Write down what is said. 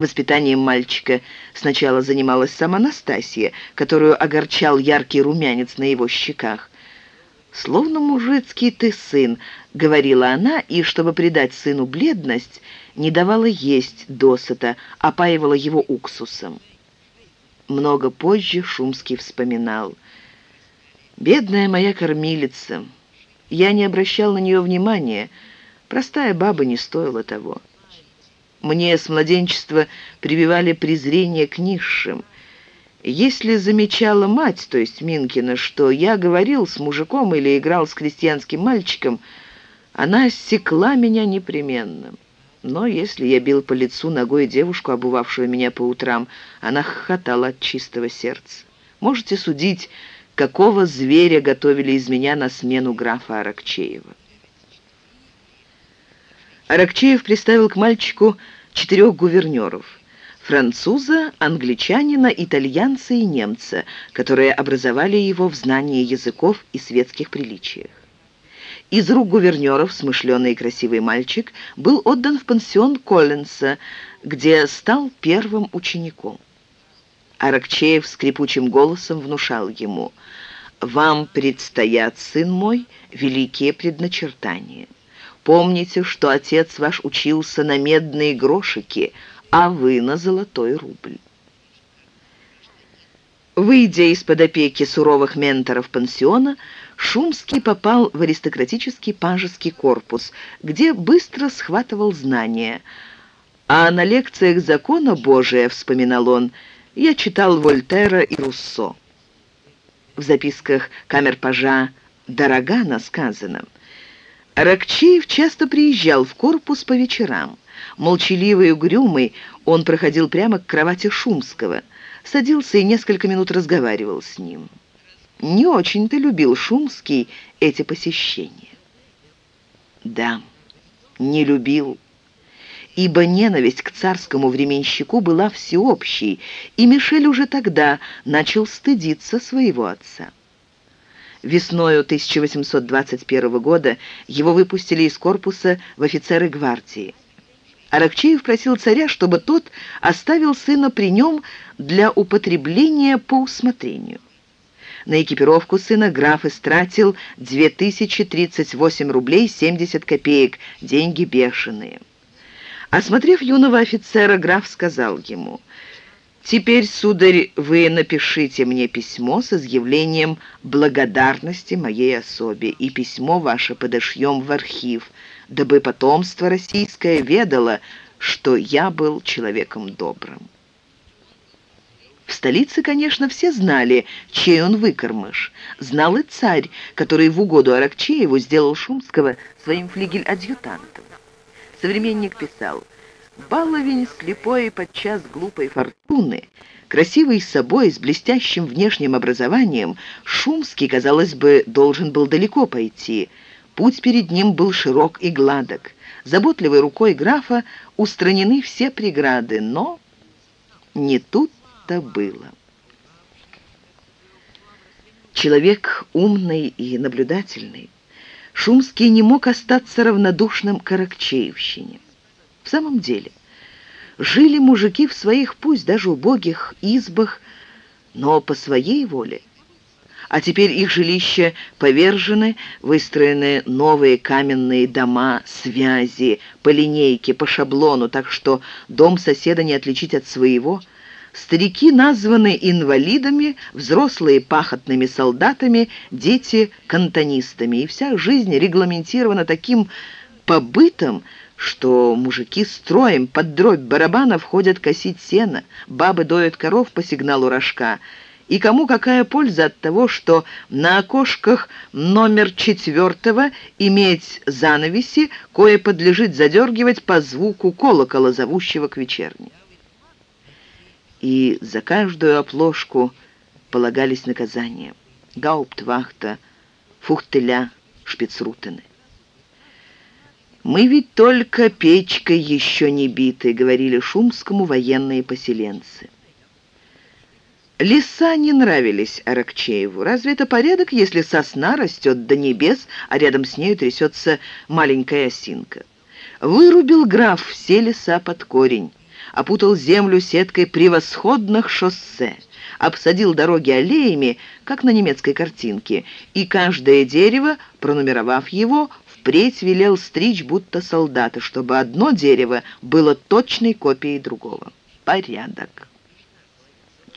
Воспитанием мальчика сначала занималась сама Настасья, которую огорчал яркий румянец на его щеках. «Словно мужицкий ты сын», — говорила она, и, чтобы придать сыну бледность, не давала есть досыта, опаивала его уксусом. Много позже Шумский вспоминал. «Бедная моя кормилица. Я не обращал на нее внимания. Простая баба не стоила того». Мне с младенчества прививали презрение к низшим. Если замечала мать, то есть Минкина, что я говорил с мужиком или играл с крестьянским мальчиком, она секла меня непременно. Но если я бил по лицу ногой девушку, обувавшую меня по утрам, она хохотала от чистого сердца. Можете судить, какого зверя готовили из меня на смену графа Аракчеева. Аракчеев приставил к мальчику четырех гувернеров – француза, англичанина, итальянца и немца, которые образовали его в знании языков и светских приличиях. Из рук гувернеров смышленый и красивый мальчик был отдан в пансион Коллинса, где стал первым учеником. Аракчеев скрипучим голосом внушал ему «Вам предстоят, сын мой, великие предначертания». Помните, что отец ваш учился на медные грошики, а вы на золотой рубль. Выйдя из-под опеки суровых менторов пансиона, Шумский попал в аристократический пажеский корпус, где быстро схватывал знания. А на лекциях закона Божия, вспоминал он, я читал Вольтера и Руссо. В записках камер-пажа Дорогана сказано – Рокчеев часто приезжал в корпус по вечерам. Молчаливый и угрюмый, он проходил прямо к кровати Шумского, садился и несколько минут разговаривал с ним. Не очень-то любил Шумский эти посещения. Да, не любил, ибо ненависть к царскому временщику была всеобщей, и Мишель уже тогда начал стыдиться своего отца. Весною 1821 года его выпустили из корпуса в офицеры гвардии. Аракчеев просил царя, чтобы тот оставил сына при нем для употребления по усмотрению. На экипировку сына граф истратил 2038 рублей 70 копеек, деньги бешеные. Осмотрев юного офицера, граф сказал ему – Теперь, сударь, вы напишите мне письмо с изъявлением благодарности моей особе, и письмо ваше подошьем в архив, дабы потомство российское ведало, что я был человеком добрым. В столице, конечно, все знали, чей он выкормыш. Знал и царь, который в угоду Аракчееву сделал Шумского своим флигель-адъютантом. Современник писал – Баловень слепой и подчас глупой фортуны, красивый собой, с блестящим внешним образованием, Шумский, казалось бы, должен был далеко пойти. Путь перед ним был широк и гладок. Заботливой рукой графа устранены все преграды, но не тут-то было. Человек умный и наблюдательный, Шумский не мог остаться равнодушным к Аракчеевщине. В самом деле, жили мужики в своих, пусть даже убогих, избах, но по своей воле. А теперь их жилища повержены, выстроены новые каменные дома, связи, по линейке, по шаблону, так что дом соседа не отличить от своего. Старики названы инвалидами, взрослые пахотными солдатами, дети кантонистами, и вся жизнь регламентирована таким побытом, что мужики строем под дробь барабана входят косить сено, бабы доят коров по сигналу рожка. И кому какая польза от того, что на окошках номер четвертого иметь занавеси, кое подлежит задергивать по звуку колокола, зовущего к вечерне. И за каждую оплошку полагались наказания. Гауптвахта, фухтеля, шпицрутены. «Мы ведь только печкой еще не биты», — говорили Шумскому военные поселенцы. Леса не нравились Аракчееву. Разве это порядок, если сосна растет до небес, а рядом с нею трясется маленькая осинка? Вырубил граф все леса под корень, опутал землю сеткой превосходных шоссе, обсадил дороги аллеями, как на немецкой картинке, и каждое дерево, пронумеровав его, впредь велел стричь будто солдаты, чтобы одно дерево было точной копией другого. Порядок.